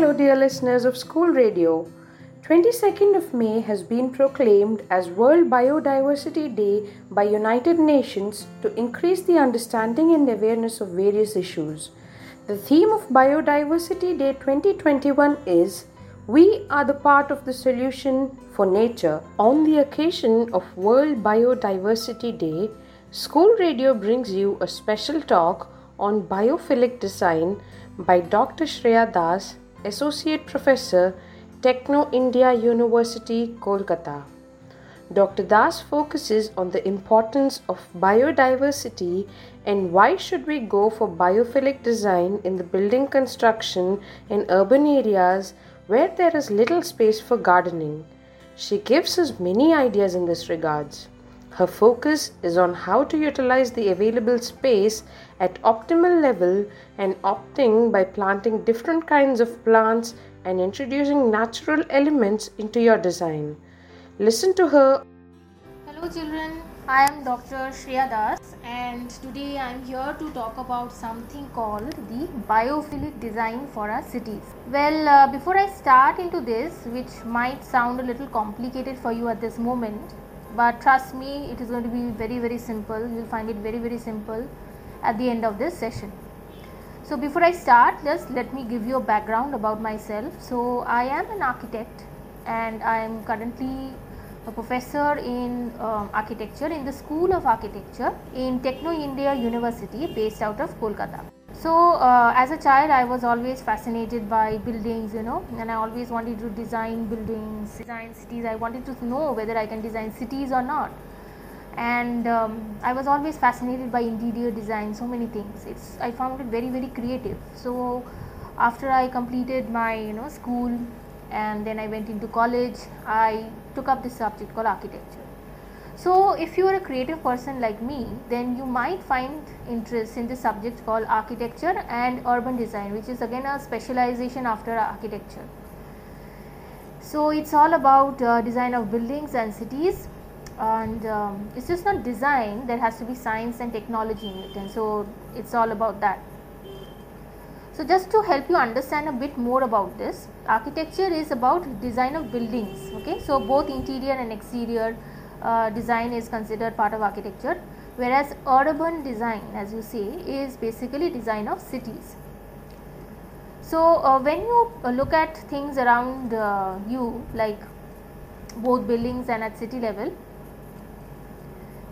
Hello, dear listeners of School Radio. 22nd of May has been proclaimed as World Biodiversity Day by United Nations to increase the understanding and awareness of various issues. The theme of Biodiversity Day 2021 is We are the part of the solution for nature. On the occasion of World Biodiversity Day, School Radio brings you a special talk on biophilic design by Dr. Shreya Das, Associate Professor, Techno India University, Kolkata. Dr. Das focuses on the importance of biodiversity and why should we go for biophilic design in the building construction in urban areas where there is little space for gardening. She gives us many ideas in this regards. Her focus is on how to utilize the available space at optimal level and opting by planting different kinds of plants and introducing natural elements into your design. Listen to her. Hello, children. I am Dr. Shreya Das, and today I am here to talk about something called the biophilic design for our cities. Well, uh, before I start into this, which might sound a little complicated for you at this moment, but trust me, it is going to be very, very simple. You'll find it very, very simple at the end of this session. So before I start just let me give you a background about myself. So I am an architect and I am currently a professor in uh, architecture in the School of Architecture in Techno India University based out of Kolkata. So uh, as a child I was always fascinated by buildings you know and I always wanted to design buildings, design cities. I wanted to know whether I can design cities or not and um, I was always fascinated by interior design so many things. It's I found it very very creative. So after I completed my you know school and then I went into college I took up this subject called architecture. So if you are a creative person like me then you might find interest in this subject called architecture and urban design which is again a specialization after architecture. So it's all about uh, design of buildings and cities and um, it's just not design. There has to be science and technology in it. And so it's all about that. So just to help you understand a bit more about this architecture is about design of buildings okay? So both interior and exterior uh, design is considered part of architecture. Whereas urban design as you say is basically design of cities. So uh, when you uh, look at things around uh, you like both buildings and at city level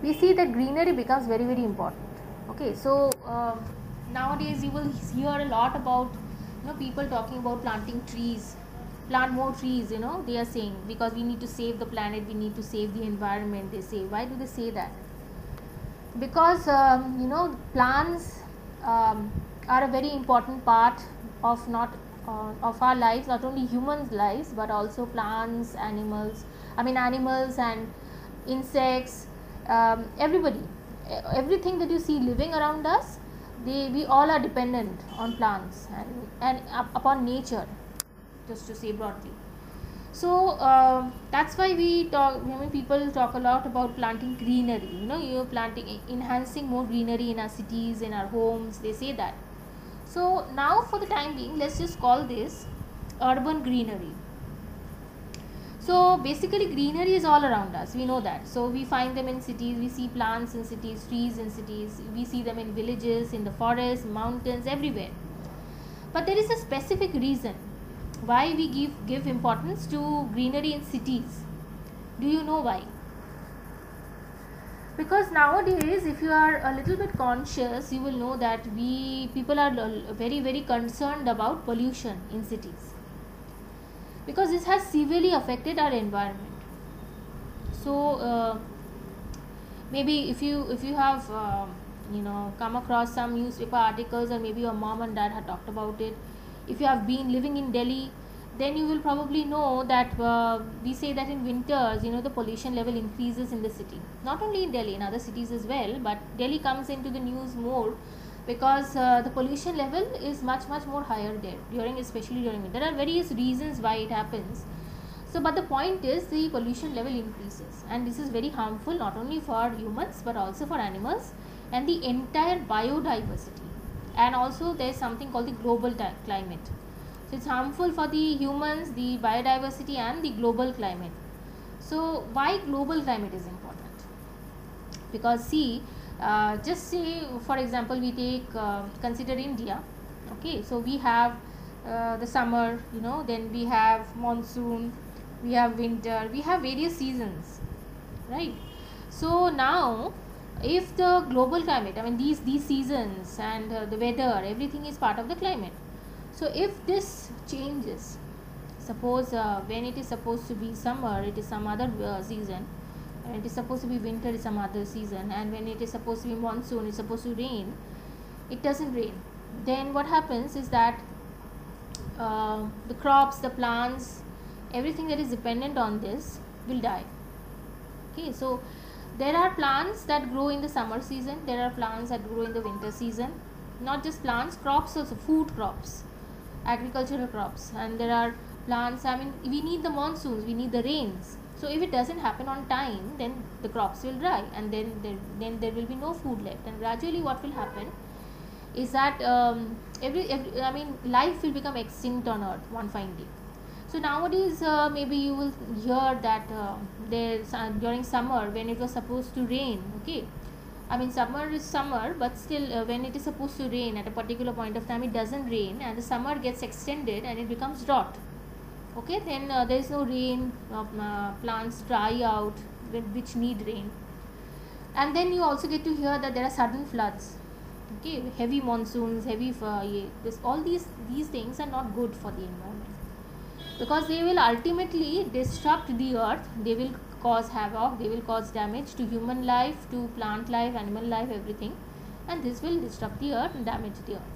we see that greenery becomes very very important. Okay so uh, nowadays you will hear a lot about you know people talking about planting trees. Plant more trees you know they are saying because we need to save the planet we need to save the environment they say. Why do they say that? Because um, you know plants um, are a very important part of not uh, of our lives not only humans lives but also plants animals. I mean animals and insects um, everybody everything that you see living around us they we all are dependent on plants and, and upon nature just to say broadly. So uh, that's why we talk I mean, people talk a lot about planting greenery you know you're planting enhancing more greenery in our cities in our homes they say that. So now for the time being let's just call this urban greenery so basically greenery is all around us. We know that. So we find them in cities. We see plants in cities trees in cities. We see them in villages in the forests mountains everywhere. But there is a specific reason why we give give importance to greenery in cities. Do you know why? Because nowadays if you are a little bit conscious you will know that we people are very very concerned about pollution in cities because this has severely affected our environment. So uh, maybe if you if you have uh, you know come across some newspaper articles or maybe your mom and dad had talked about it if you have been living in delhi then you will probably know that uh, we say that in winters you know the pollution level increases in the city. Not only in delhi in other cities as well but delhi comes into the news more because uh, the pollution level is much much more higher there during especially during winter. There are various reasons why it happens. So, but the point is the pollution level increases, and this is very harmful not only for humans but also for animals and the entire biodiversity. And also, there is something called the global climate. so it's harmful for the humans the biodiversity and the global climate so why global climate is important because see uh, just say for example we take uh, consider india okay? So we have uh, the summer you know then we have monsoon we have winter we have various seasons right? So now if the global climate i mean these these seasons and uh, the weather everything is part of the climate. So if this changes suppose uh, when it is supposed to be summer it is some other uh, season it is supposed to be winter is some other season and when it is supposed to be monsoon it's supposed to rain it doesn't rain. Then what happens is that uh, the crops the plants everything that is dependent on this will die. Okay so there are plants that grow in the summer season there are plants that grow in the winter season not just plants crops also food crops agricultural crops. And there are plants i mean we need the monsoons we need the rains. So if it doesn't happen on time then the crops will dry and then there, then there will be no food left. And gradually what will happen is that um, every, every i mean life will become extinct on earth one fine day. So nowadays uh, maybe you will hear that uh, there's uh, during summer when it was supposed to rain okay? I mean summer is summer but still uh, when it is supposed to rain at a particular point of time it doesn't rain and the summer gets extended and it becomes drought okay then uh, there is no rain uh, plants dry out which need rain. And then you also get to hear that there are sudden floods. Okay heavy monsoons heavy uh, this all these these things are not good for the environment. Because they will ultimately disrupt the earth they will cause havoc they will cause damage to human life to plant life animal life everything. And this will disrupt the earth and damage the earth.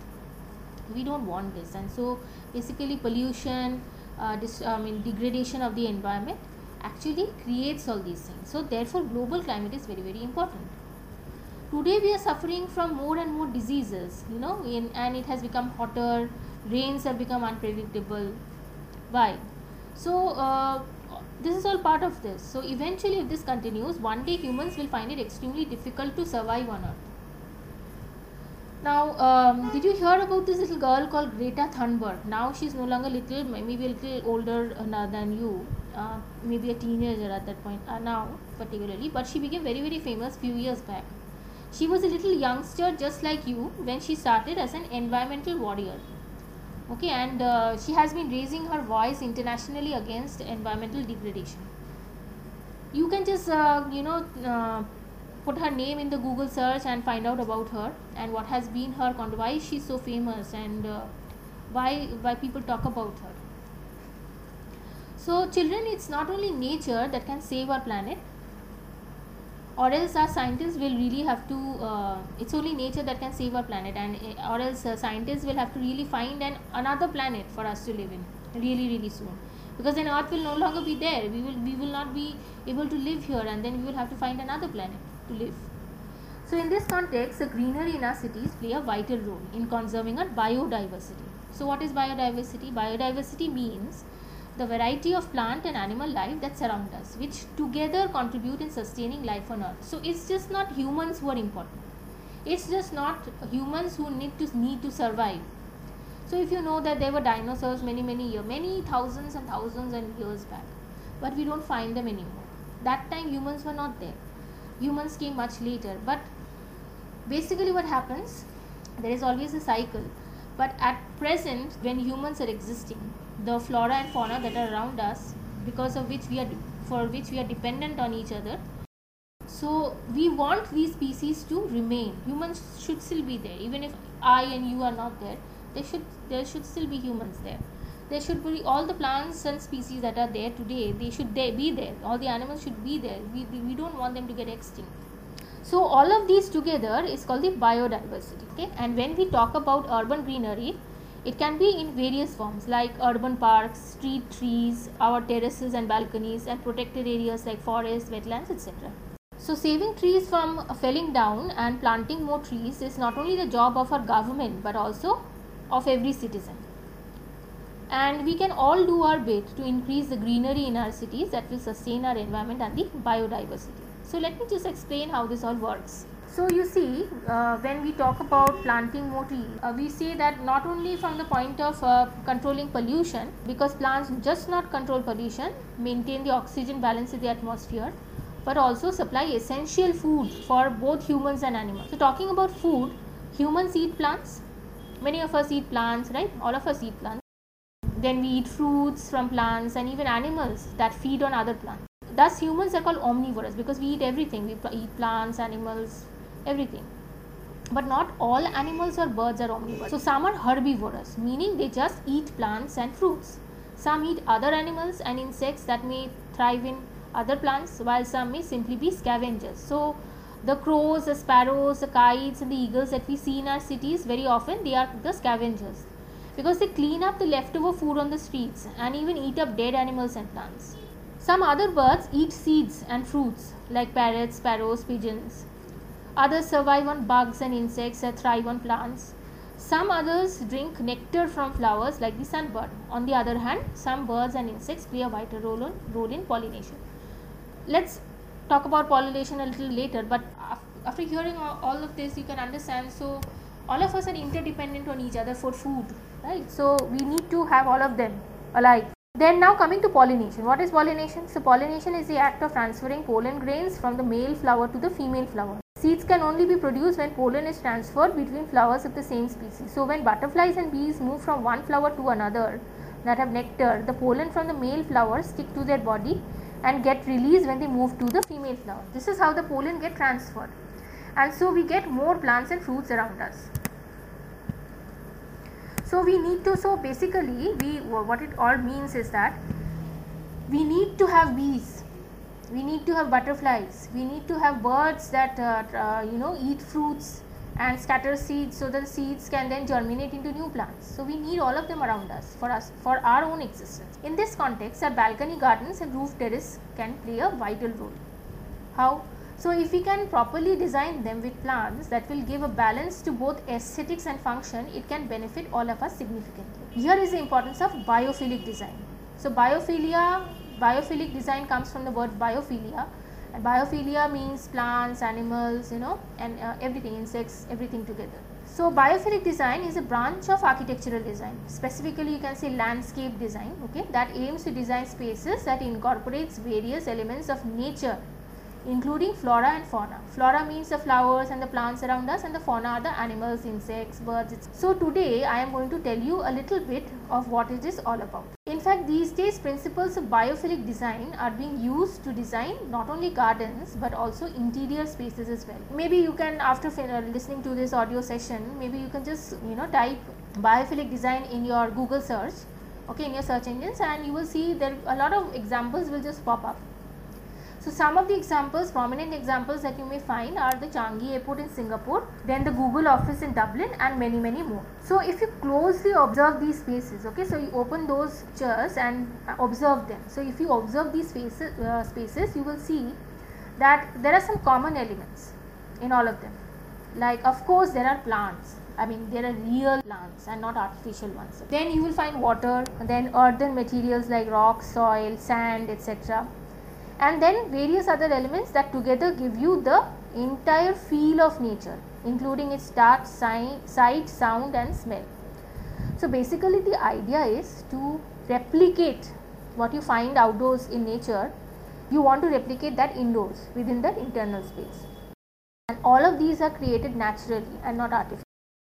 We don't want this. And so basically pollution uh, dis- I mean degradation of the environment actually creates all these things. So therefore global climate is very very important. Today we are suffering from more and more diseases you know in, and it has become hotter rains have become unpredictable. Why? So uh, this is all part of this. So eventually if this continues one day humans will find it extremely difficult to survive on earth now um, did you hear about this little girl called greta thunberg? Now she's no longer little maybe a little older uh, than you uh, maybe a teenager at that point uh, now particularly but she became very very famous few years back. She was a little youngster just like you when she started as an environmental warrior. Okay and uh, she has been raising her voice internationally against environmental degradation. You can just uh, you know put her name in the google search and find out about her and what has been her why she's so famous and uh, why why people talk about her. So children it's not only nature that can save our planet or else our scientists will really have to uh, it's only nature that can save our planet and uh, or else uh, scientists will have to really find an another planet for us to live in really really soon. Because then earth will no longer be there. We will we will not be able to live here and then we will have to find another planet live. So in this context the greenery in our cities play a vital role in conserving our biodiversity. So what is biodiversity? Biodiversity means the variety of plant and animal life that surround us which together contribute in sustaining life on earth. So it's just not humans who are important. It's just not humans who need to need to survive. So if you know that there were dinosaurs many many years many thousands and thousands and years back but we don't find them anymore. That time humans were not there humans came much later. But basically what happens there is always a cycle. But at present when humans are existing the flora and fauna that are around us because of which we are for which we are dependent on each other so we want these species to remain. Humans should still be there. Even if i and you are not there there should there should still be humans there there should be all the plants and species that are there today they should be there all the animals should be there we, we don't want them to get extinct so all of these together is called the biodiversity okay and when we talk about urban greenery it can be in various forms like urban parks, street trees, our terraces and balconies and protected areas like forests, wetlands etc. So saving trees from felling down and planting more trees is not only the job of our government but also of every citizen. And we can all do our bit to increase the greenery in our cities that will sustain our environment and the biodiversity. So let me just explain how this all works. So you see, uh, when we talk about planting more trees, uh, we say that not only from the point of uh, controlling pollution, because plants just not control pollution, maintain the oxygen balance in the atmosphere, but also supply essential food for both humans and animals. So talking about food, humans eat plants. Many of us eat plants, right? All of us eat plants. Then we eat fruits from plants and even animals that feed on other plants. Thus, humans are called omnivorous because we eat everything. We eat plants, animals, everything. But not all animals or birds are omnivorous. So some are herbivorous meaning they just eat plants and fruits. Some eat other animals and insects that may thrive in other plants while some may simply be scavengers. So the crows the sparrows the kites and the eagles that we see in our cities very often they are the scavengers because they clean up the leftover food on the streets and even eat up dead animals and plants some other birds eat seeds and fruits like parrots sparrows pigeons Others survive on bugs and insects that thrive on plants. Some others drink nectar from flowers like the sunbird. On the other hand, some birds and insects play a vital role, on, role in pollination. Let's talk about pollination a little later, but after hearing all of this, you can understand. So, all of us are interdependent on each other for food, right? So, we need to have all of them alike. Then now coming to pollination. What is pollination? So pollination is the act of transferring pollen grains from the male flower to the female flower. Seeds can only be produced when pollen is transferred between flowers of the same species. So when butterflies and bees move from one flower to another that have nectar, the pollen from the male flower stick to their body and get released when they move to the female flower. This is how the pollen get transferred. And so we get more plants and fruits around us. So we need to, so basically we, what it all means is that we need to have bees. We need to have butterflies. We need to have birds that uh, uh, you know eat fruits and scatter seeds so that seeds can then germinate into new plants. So we need all of them around us for us for our own existence. In this context our balcony gardens and roof terrace can play a vital role. How so if we can properly design them with plants that will give a balance to both aesthetics and function it can benefit all of us significantly. Here is the importance of biophilic design. So biophilia biophilic design comes from the word biophilia. And biophilia means plants animals you know and uh, everything insects everything together. So biophilic design is a branch of architectural design. Specifically you can say landscape design okay that aims to design spaces that incorporates various elements of nature including flora and fauna. Flora means the flowers and the plants around us and the fauna are the animals, insects, birds. So today I am going to tell you a little bit of what it is all about. In fact, these days principles of biophilic design are being used to design not only gardens but also interior spaces as well. Maybe you can after uh, listening to this audio session, maybe you can just you know type biophilic design in your Google search okay in your search engines and you will see there a lot of examples will just pop up so some of the examples, prominent examples that you may find are the Changi airport in Singapore, then the Google office in Dublin and many many more. So if you closely observe these spaces, okay, so you open those chairs and observe them. So if you observe these spaces, uh, spaces you will see that there are some common elements in all of them. Like of course there are plants, I mean there are real plants and not artificial ones. Then you will find water, then earthen materials like rock, soil, sand, etc and then various other elements that together give you the entire feel of nature including its touch, sight, sound and smell. So basically the idea is to replicate what you find outdoors in nature, you want to replicate that indoors within the internal space. And all of these are created naturally and not artificially.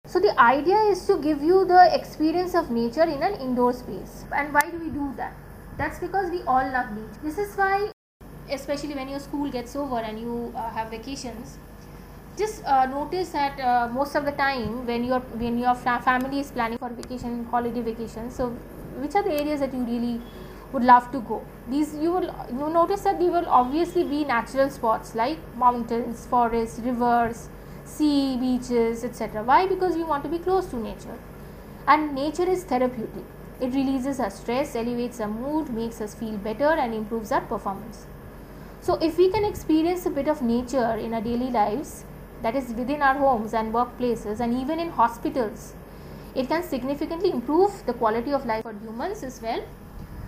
So the idea is to give you the experience of nature in an indoor space. And why do we do that? That's because we all love nature. This is why especially when your school gets over and you uh, have vacations just uh, notice that uh, most of the time when your when your family is planning for vacation holiday vacation so which are the areas that you really would love to go? These you will you notice that they will obviously be natural spots like mountains forests rivers sea beaches etc why? Because you want to be close to nature. And nature is therapeutic. It releases our stress elevates our mood makes us feel better and improves our performance so, if we can experience a bit of nature in our daily lives, that is within our homes and workplaces, and even in hospitals, it can significantly improve the quality of life for humans as well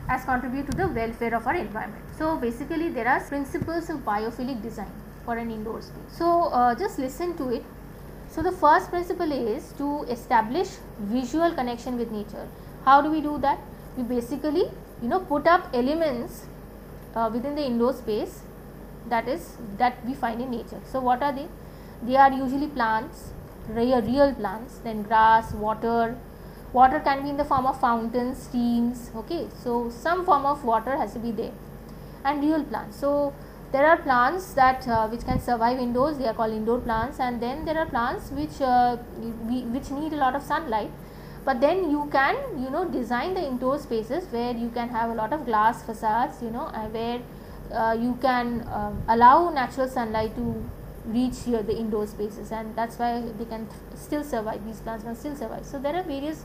as contribute to the welfare of our environment. So, basically, there are principles of biophilic design. for an indoor space. So uh, just listen to it. So the first principle is to establish visual connection with nature. How do we do that? We basically you know put up elements uh, within the indoor space that is that we find in nature. So what are they? They are usually plants, real, real plants, then grass, water. Water can be in the form of fountains, streams. Okay, so some form of water has to be there, and real plants. So there are plants that uh, which can survive indoors they are called indoor plants and then there are plants which uh, we, which need a lot of sunlight but then you can you know design the indoor spaces where you can have a lot of glass facades you know and where uh, you can um, allow natural sunlight to reach here the indoor spaces. And that's why they can still survive these plants can still survive. So there are various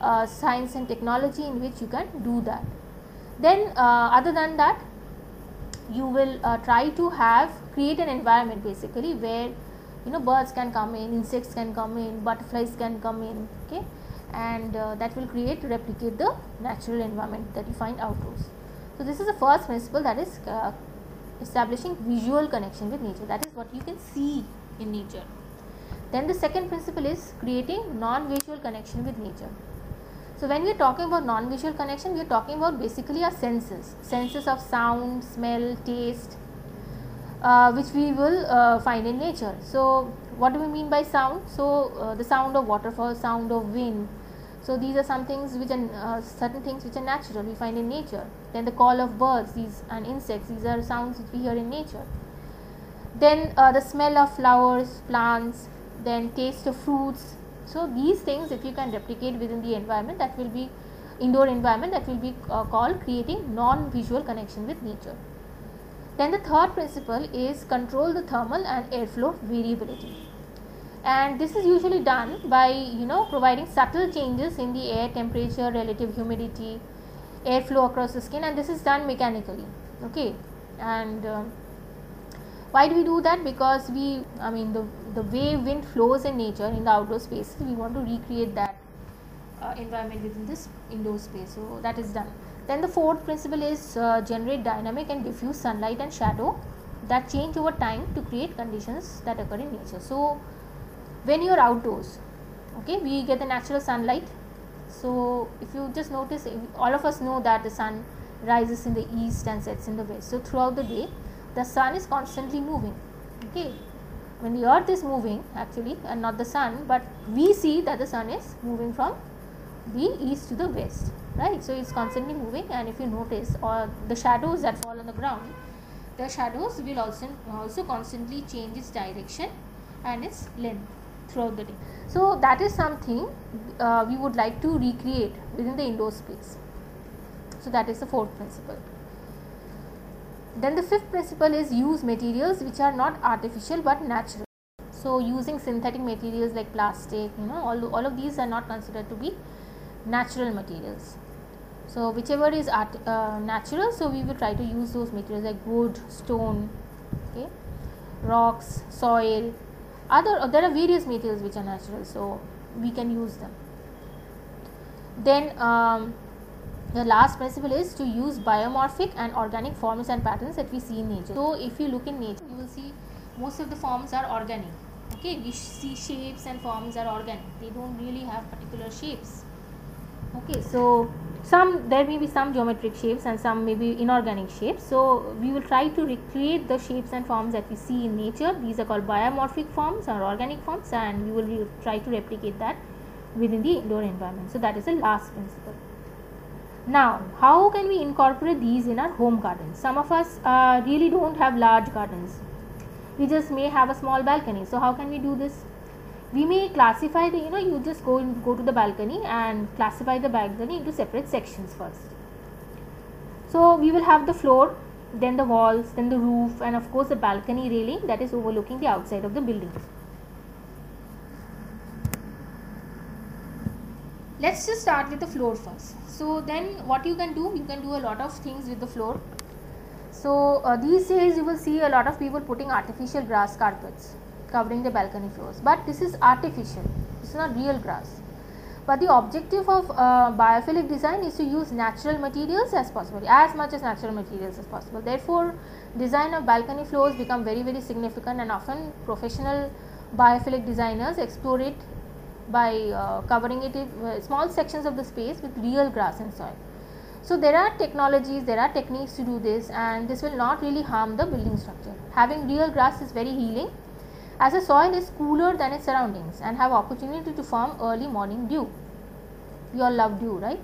uh, science and technology in which you can do that. Then uh, other than that you will uh, try to have create an environment basically where you know birds can come in insects can come in butterflies can come in okay and uh, that will create replicate the natural environment that you find outdoors so this is the first principle that is uh, establishing visual connection with nature that is what you can see in nature then the second principle is creating non visual connection with nature so when we are talking about non-visual connection, we are talking about basically our senses, senses of sound, smell, taste, uh, which we will uh, find in nature. So what do we mean by sound? So uh, the sound of waterfall, sound of wind. So these are some things which are uh, certain things which are natural we find in nature. Then the call of birds, these and insects. These are sounds which we hear in nature. Then uh, the smell of flowers, plants. Then taste of fruits, so these things if you can replicate within the environment that will be indoor environment that will be uh, called creating non-visual connection with nature. Then the third principle is control the thermal and airflow variability. And this is usually done by you know providing subtle changes in the air temperature, relative humidity, airflow across the skin and this is done mechanically. Okay. And um, why do we do that because we i mean the the way wind flows in nature in the outdoor spaces we want to recreate that uh, environment within this indoor space so that is done then the fourth principle is uh, generate dynamic and diffuse sunlight and shadow that change over time to create conditions that occur in nature so when you are outdoors okay we get the natural sunlight. So if you just notice all of us know that the sun rises in the east and sets in the west. So throughout the day the sun is constantly moving okay. When the earth is moving actually and not the sun but we see that the sun is moving from the east to the west right? So it's constantly moving and if you notice or the shadows that fall on the ground the shadows will also also constantly change its direction and its length throughout the day so that is something uh, we would like to recreate within the indoor space so that is the fourth principle then the fifth principle is use materials which are not artificial but natural. So using synthetic materials like plastic, you know, all, all of these are not considered to be natural materials. So whichever is art, uh, natural, so we will try to use those materials like wood, stone, okay, rocks, soil. Other there are various materials which are natural, so we can use them. Then um, the last principle is to use biomorphic and organic forms and patterns that we see in nature. So if you look in nature, you will see most of the forms are organic. Okay, we see shapes and forms are organic. They don't really have particular shapes. Okay, so some there may be some geometric shapes and some may be inorganic shapes. So we will try to recreate the shapes and forms that we see in nature. These are called biomorphic forms or organic forms, and we will try to replicate that within the indoor environment. So that is the last principle. Now, how can we incorporate these in our home gardens? Some of us uh, really don't have large gardens. We just may have a small balcony. So, how can we do this? We may classify the, you know, you just go in, go to the balcony and classify the balcony into separate sections first. So, we will have the floor, then the walls, then the roof, and of course, the balcony railing that is overlooking the outside of the building. Let's just start with the floor first so then what you can do you can do a lot of things with the floor so uh, these days you will see a lot of people putting artificial grass carpets covering the balcony floors but this is artificial it's not real grass but the objective of uh, biophilic design is to use natural materials as possible as much as natural materials as possible therefore design of balcony floors become very very significant and often professional biophilic designers explore it by uh, covering it in uh, small sections of the space with real grass and soil. So there are technologies, there are techniques to do this and this will not really harm the building structure. Having real grass is very healing as the soil is cooler than its surroundings and have opportunity to form early morning dew. We all love dew, right?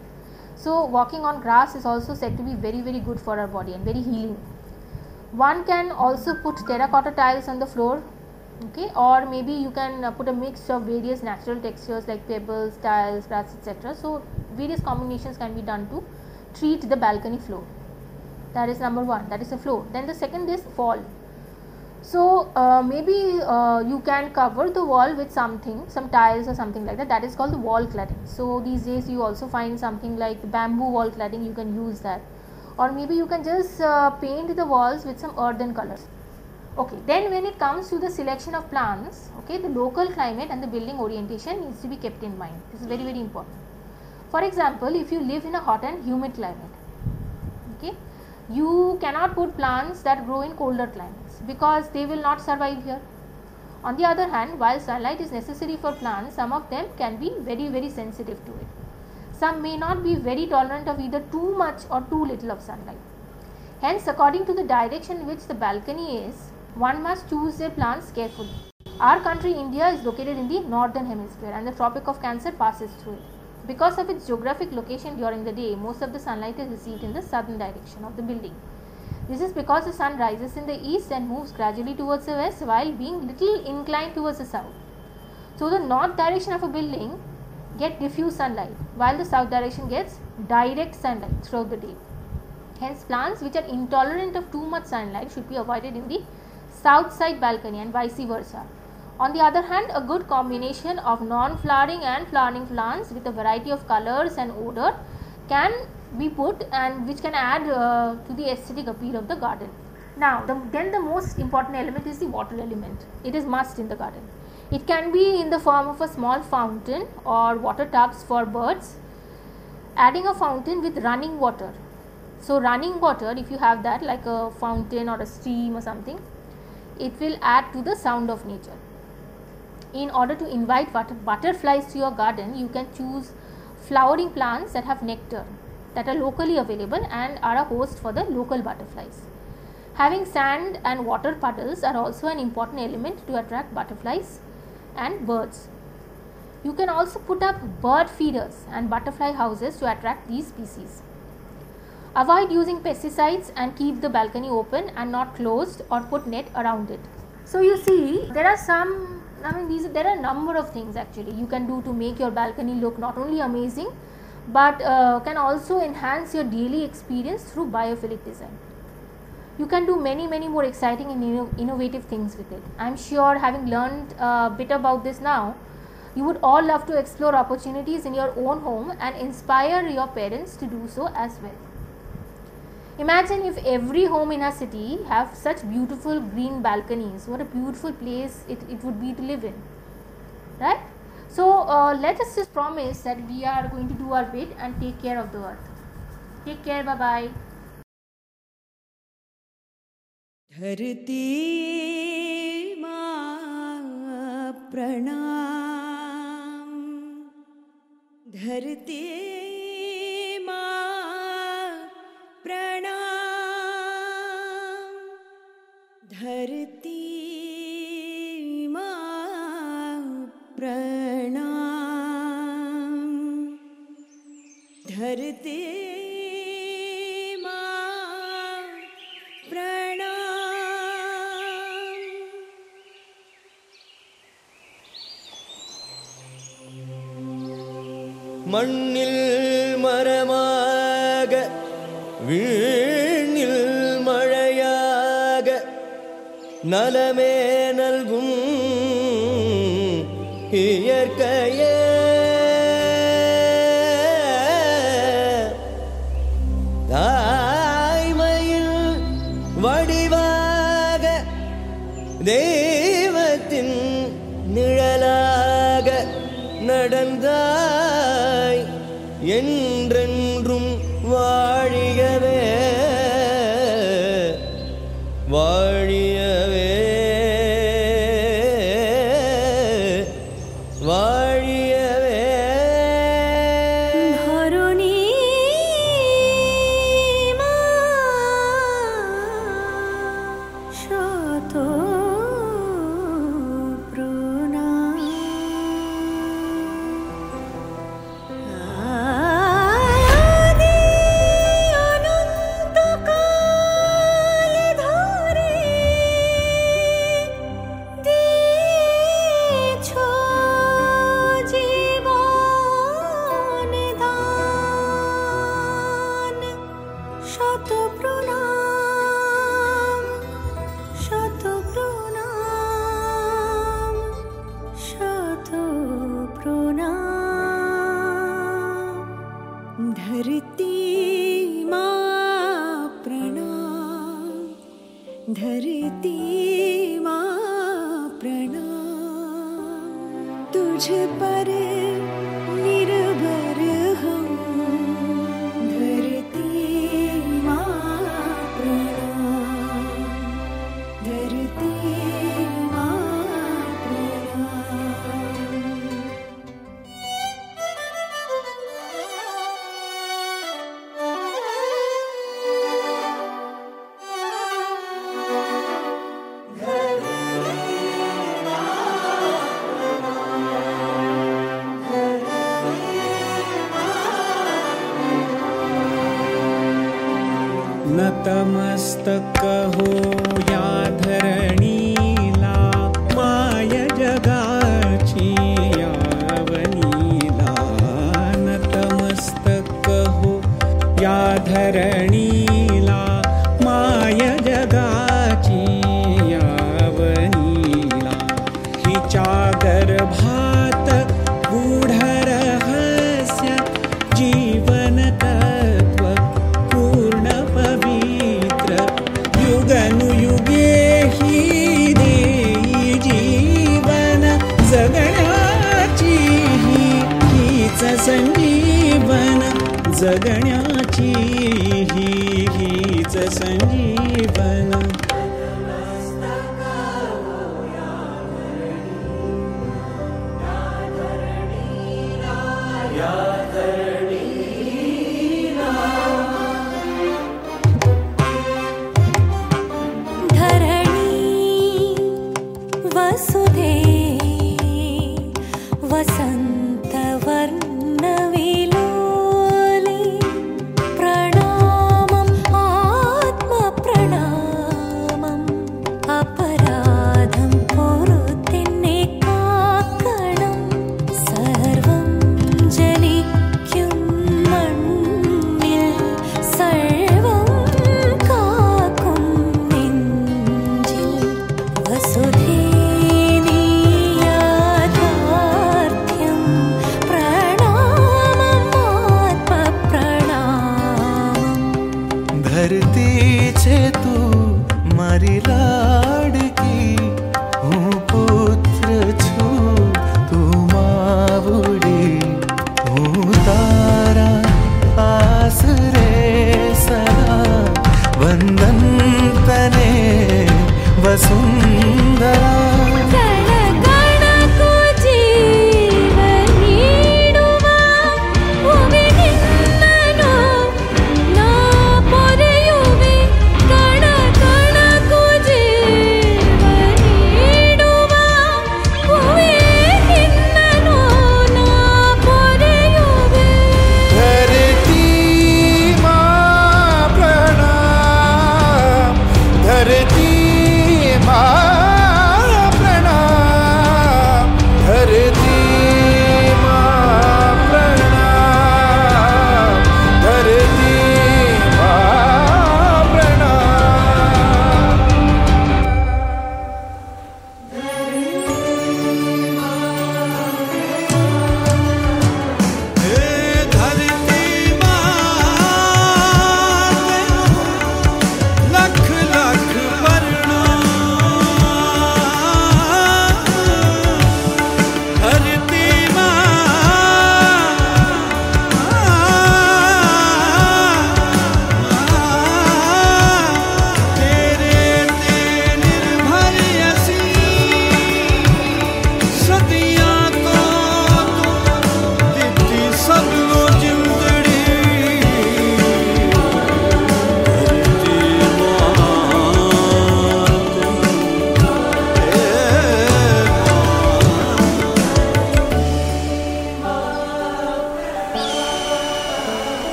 So walking on grass is also said to be very very good for our body and very healing. One can also put terracotta tiles on the floor okay or maybe you can uh, put a mix of various natural textures like pebbles tiles grass etc so various combinations can be done to treat the balcony floor that is number one that is the floor then the second is wall so uh, maybe uh, you can cover the wall with something some tiles or something like that. That is called the wall cladding. So these days you also find something like bamboo wall cladding you can use that. Or maybe you can just uh, paint the walls with some earthen colors. Okay then when it comes to the selection of plants okay the local climate and the building orientation needs to be kept in mind. This is very very important. For example if you live in a hot and humid climate okay you cannot put plants that grow in colder climates because they will not survive here on the other hand while sunlight is necessary for plants some of them can be very very sensitive to it some may not be very tolerant of either too much or too little of sunlight hence according to the direction in which the balcony is one must choose their plants carefully. Our country India is located in the northern hemisphere and the Tropic of Cancer passes through it. Because of its geographic location during the day, most of the sunlight is received in the southern direction of the building. This is because the sun rises in the east and moves gradually towards the west while being little inclined towards the south. So the north direction of a building get diffuse sunlight while the south direction gets direct sunlight throughout the day. Hence plants which are intolerant of too much sunlight should be avoided in the south side balcony and vice versa. On the other hand, a good combination of non-flowering and flowering plants with a variety of colors and odor can be put and which can add uh, to the aesthetic appeal of the garden. Now, the, then the most important element is the water element. It is must in the garden. It can be in the form of a small fountain or water tubs for birds. Adding a fountain with running water. So, running water, if you have that like a fountain or a stream or something, it will add to the sound of nature. In order to invite butter butterflies to your garden, you can choose flowering plants that have nectar that are locally available and are a host for the local butterflies. Having sand and water puddles are also an important element to attract butterflies and birds. You can also put up bird feeders and butterfly houses to attract these species. Avoid using pesticides and keep the balcony open and not closed or put net around it. So you see there are some I mean these there are a number of things actually you can do to make your balcony look not only amazing but uh, can also enhance your daily experience through biophilic design. You can do many many more exciting and inno innovative things with it. I am sure having learned a bit about this now you would all love to explore opportunities in your own home and inspire your parents to do so as well. Imagine if every home in a city have such beautiful green balconies. What a beautiful place it, it would be to live in. Right? So uh, let us just promise that we are going to do our bit and take care of the earth. Take care. Bye bye. धरती प्रणाम धरती प्रणाम धरती வடிவாக தெய்வத்தின் நிழலாக நடந்தாய் என்றென்றும் வாழிகவே. धरती माँ प्रणाम। तुझ पर ಜಗಣ್ಯ धरती छे तू मारी लाडकी हूँ पुत्र छू, तू मावड़ी, हूँ तारा आसरे सदा, वंदन तने, Vasundhara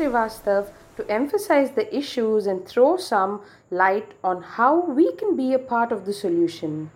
Srivastav to emphasize the issues and throw some light on how we can be a part of the solution.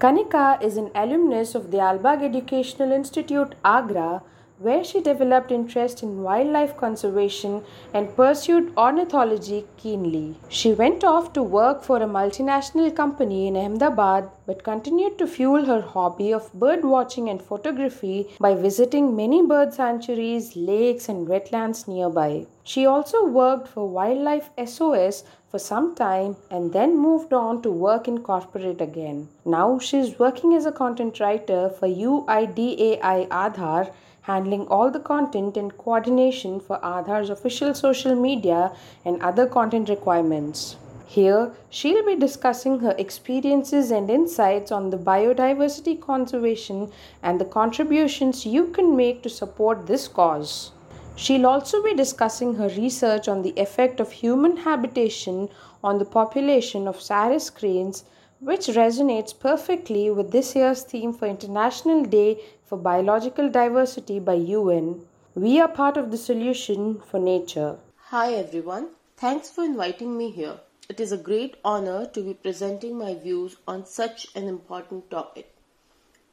Kanika is an alumnus of Dayalbagh Educational Institute, Agra, where she developed interest in wildlife conservation and pursued ornithology keenly. She went off to work for a multinational company in Ahmedabad but continued to fuel her hobby of bird watching and photography by visiting many bird sanctuaries, lakes, and wetlands nearby. She also worked for Wildlife SOS for some time and then moved on to work in corporate again. Now she is working as a content writer for UIDAI Aadhaar, handling all the content and coordination for Aadhaar's official social media and other content requirements. Here, she'll be discussing her experiences and insights on the biodiversity conservation and the contributions you can make to support this cause. She'll also be discussing her research on the effect of human habitation on the population of Sarus cranes, which resonates perfectly with this year's theme for International Day for Biological Diversity by UN. We are part of the solution for nature. Hi everyone, thanks for inviting me here. It is a great honor to be presenting my views on such an important topic.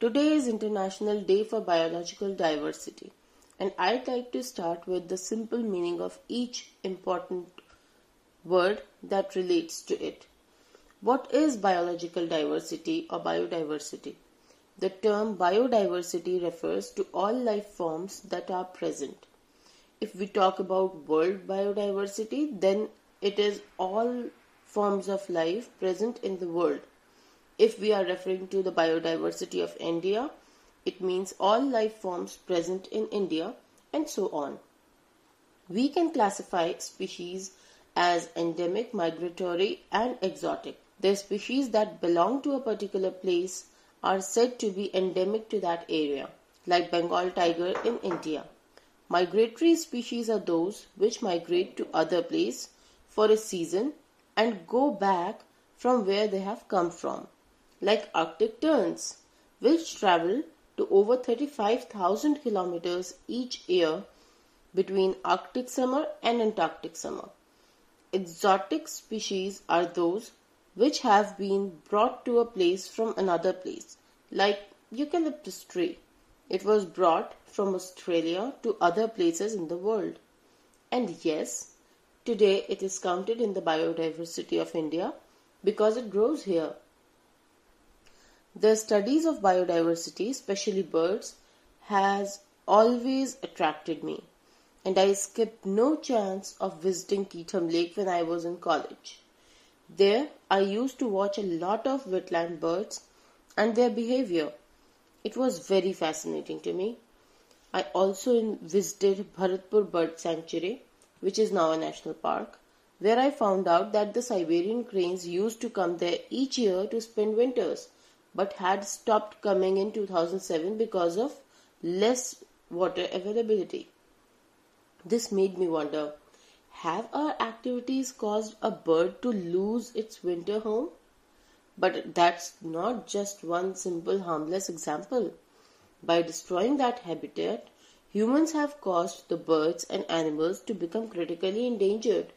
Today is International Day for Biological Diversity, and I'd like to start with the simple meaning of each important word that relates to it. What is biological diversity or biodiversity? The term biodiversity refers to all life forms that are present. If we talk about world biodiversity, then it is all forms of life present in the world. If we are referring to the biodiversity of India, it means all life forms present in India and so on. We can classify species as endemic, migratory, and exotic. The species that belong to a particular place are said to be endemic to that area, like Bengal tiger in India. Migratory species are those which migrate to other place for a season and go back from where they have come from, like Arctic terns, which travel to over 35,000 kilometers each year between Arctic summer and Antarctic summer. Exotic species are those which have been brought to a place from another place, like eucalyptus tree. It was brought from Australia to other places in the world. And yes, today it is counted in the biodiversity of India because it grows here. The studies of biodiversity, especially birds, has always attracted me and I skipped no chance of visiting Keetham Lake when I was in college. There, I used to watch a lot of wetland birds and their behavior. It was very fascinating to me. I also visited Bharatpur Bird Sanctuary, which is now a national park, where I found out that the Siberian cranes used to come there each year to spend winters, but had stopped coming in 2007 because of less water availability. This made me wonder have our activities caused a bird to lose its winter home? But that's not just one simple harmless example. By destroying that habitat, humans have caused the birds and animals to become critically endangered.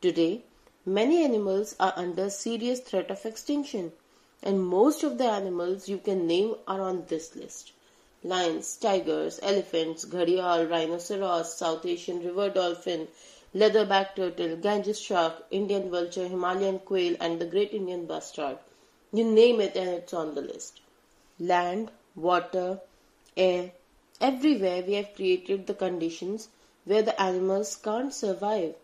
Today, many animals are under serious threat of extinction, and most of the animals you can name are on this list lions, tigers, elephants, gharial, rhinoceros, South Asian river dolphin, leatherback turtle, Ganges shark, Indian vulture, Himalayan quail, and the great Indian bustard. You name it and it's on the list. Land, water, air, everywhere we have created the conditions where the animals can't survive.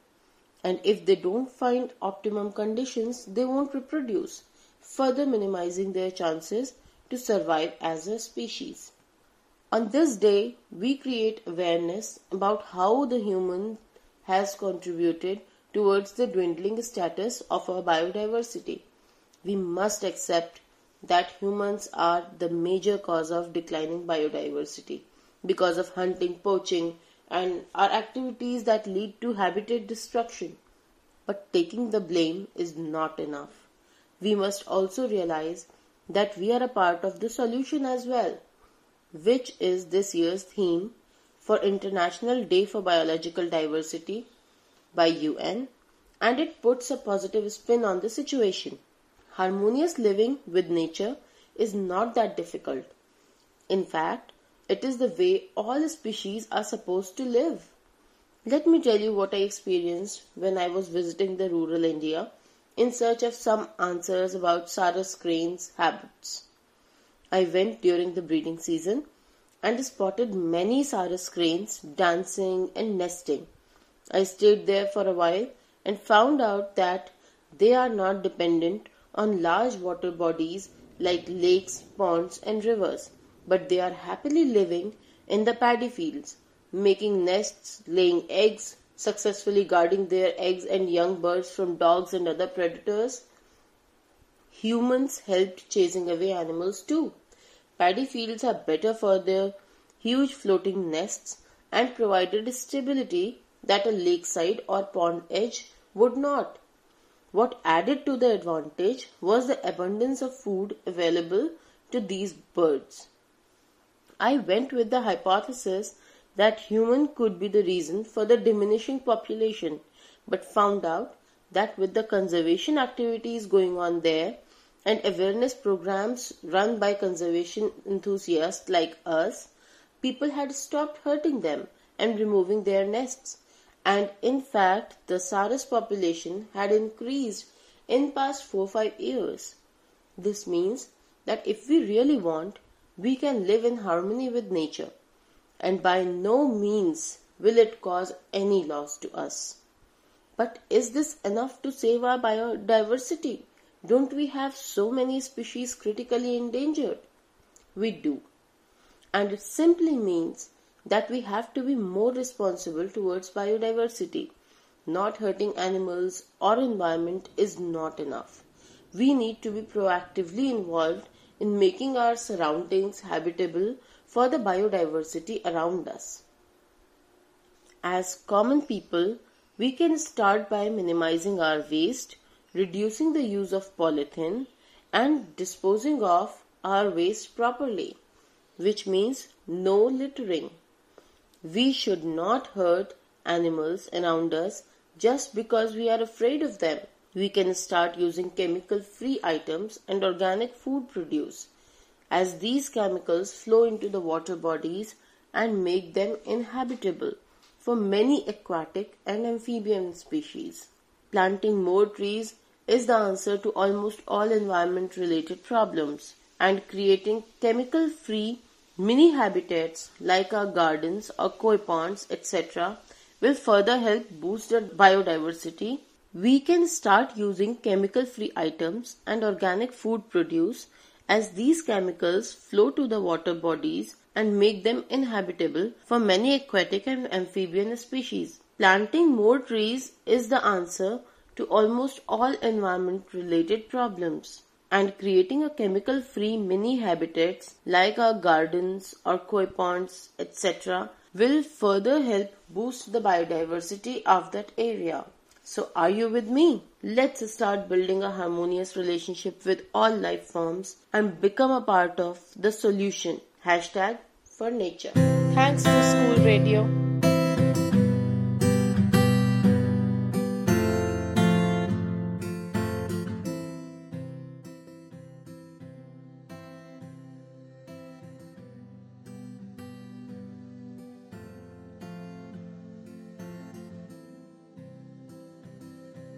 And if they don't find optimum conditions, they won't reproduce, further minimizing their chances to survive as a species. On this day, we create awareness about how the human has contributed towards the dwindling status of our biodiversity. We must accept that humans are the major cause of declining biodiversity because of hunting, poaching, and our activities that lead to habitat destruction. But taking the blame is not enough. We must also realize that we are a part of the solution as well which is this year's theme for International Day for Biological Diversity by UN, and it puts a positive spin on the situation. Harmonious living with nature is not that difficult. In fact, It is the way all species are supposed to live. Let me tell you what I experienced when I was visiting the rural India in search of some answers about Sarus crane's habits. I went during the breeding season and spotted many Sarus cranes dancing and nesting. I stayed there for a while and found out that they are not dependent on large water bodies like lakes, ponds, and rivers, but they are happily living in the paddy fields, making nests, laying eggs, successfully guarding their eggs and young birds from dogs and other predators. Humans helped chasing away animals too. Paddy fields are better for their huge floating nests and provided stability that a lakeside or pond edge would not. What added to the advantage was the abundance of food available to these birds. I went with the hypothesis that human could be the reason for the diminishing population, but found out that with the conservation activities going on there and awareness programs run by conservation enthusiasts like us, people had stopped hurting them and removing their nests. And in fact, the Sarus population had increased in past 4-5 years. This means that if we really want, we can live in harmony with nature and by no means will it cause any loss to us. But is this enough to save our biodiversity? Don't we have so many species critically endangered? We do. And it simply means that we have to be more responsible towards biodiversity. Not hurting animals or environment is not enough. We need to be proactively involved in making our surroundings habitable for the biodiversity around us. As common people, we can start by minimizing our waste, reducing the use of polythene, and disposing of our waste properly, which means no littering. We should not hurt animals around us just because we are afraid of them. We can start using chemical free items and organic food produce as these chemicals flow into the water bodies and make them inhabitable for many aquatic and amphibian species. Planting more trees is the answer to almost all environment related problems and creating chemical free mini habitats like our gardens or koi ponds etc will further help boost the biodiversity we can start using chemical free items and organic food produce as these chemicals flow to the water bodies and make them inhabitable for many aquatic and amphibian species. Planting more trees is the answer to almost all environment related problems and creating a chemical free mini habitats like our gardens or koi ponds etc will further help boost the biodiversity of that area. So, are you with me? Let's start building a harmonious relationship with all life forms and become a part of the solution. Hashtag for nature. Thanks for School Radio.